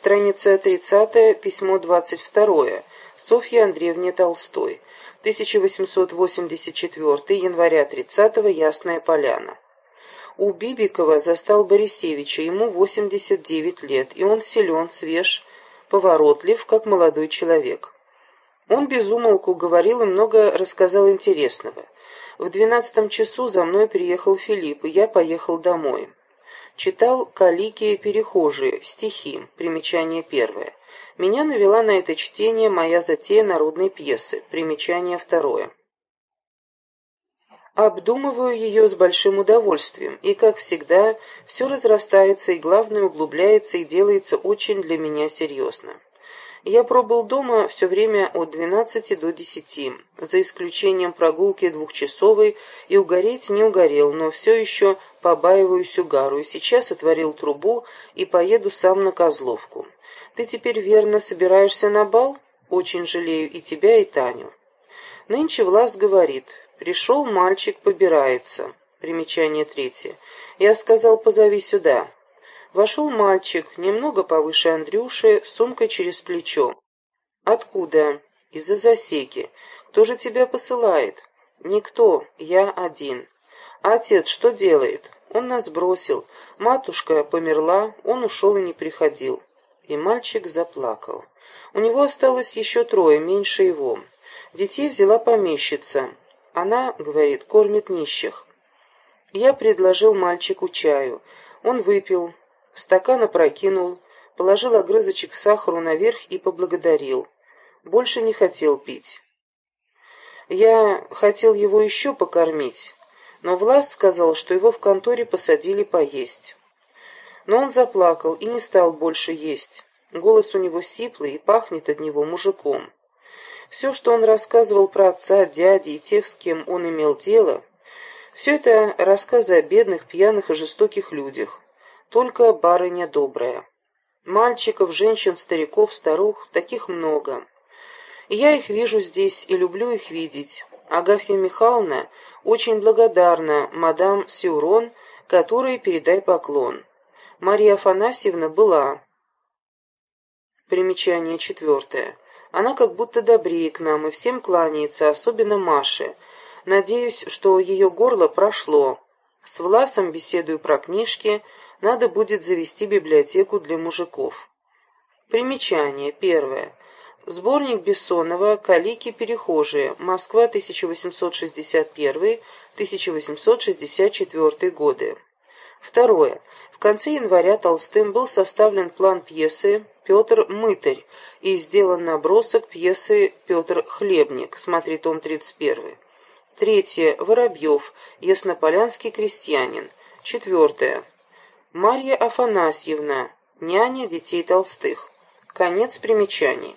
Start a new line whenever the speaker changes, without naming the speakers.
Страница 30, письмо 22. Софья Андреевне Толстой. 1884, января 30 Ясная Поляна. У Бибикова застал Борисевича, ему 89 лет, и он силен, свеж, поворотлив, как молодой человек. Он безумолку говорил и много рассказал интересного. В двенадцатом часу за мной приехал Филипп, и я поехал домой. Читал «Калики перехожие», стихи, примечание первое. Меня навела на это чтение моя затея народной пьесы, примечание второе. Обдумываю ее с большим удовольствием, и, как всегда, все разрастается и, главное, углубляется и делается очень для меня серьезно. Я пробыл дома все время от двенадцати до десяти, за исключением прогулки двухчасовой, и угореть не угорел, но все еще побаиваюсь угару, и сейчас отворил трубу и поеду сам на Козловку. Ты теперь верно собираешься на бал? Очень жалею и тебя, и Таню. Нынче Влас говорит, пришел мальчик, побирается. Примечание третье. Я сказал, позови сюда. Вошел мальчик, немного повыше Андрюши, с сумкой через плечо. «Откуда?» «Из-за засеки. Кто же тебя посылает?» «Никто. Я один». «А отец что делает?» «Он нас бросил. Матушка померла, он ушел и не приходил». И мальчик заплакал. У него осталось еще трое, меньше его. Детей взяла помещица. Она, говорит, кормит нищих. Я предложил мальчику чаю. Он выпил, Стакан опрокинул, положил огрызочек сахару наверх и поблагодарил. Больше не хотел пить. Я хотел его еще покормить, но Влас сказал, что его в конторе посадили поесть. Но он заплакал и не стал больше есть. Голос у него сиплый и пахнет от него мужиком. Все, что он рассказывал про отца, дяди и тех, с кем он имел дело, все это рассказы о бедных, пьяных и жестоких людях только барыня добрая. Мальчиков, женщин, стариков, старух, таких много. Я их вижу здесь и люблю их видеть. Агафья Михайловна очень благодарна мадам Сюрон, которой передай поклон. Мария Афанасьевна была. Примечание четвертое. Она как будто добрее к нам и всем кланяется, особенно Маше. Надеюсь, что ее горло прошло. С Власом беседую про книжки, надо будет завести библиотеку для мужиков. Примечание. Первое. Сборник Бессонова «Калики-перехожие. Москва, 1861-1864 годы». Второе. В конце января Толстым был составлен план пьесы «Петр Мытарь» и сделан набросок пьесы «Петр Хлебник». Смотри том 31. Третье. Воробьев. Яснополянский крестьянин. Четвертое. Марья Афанасьевна, няня детей Толстых. Конец примечаний.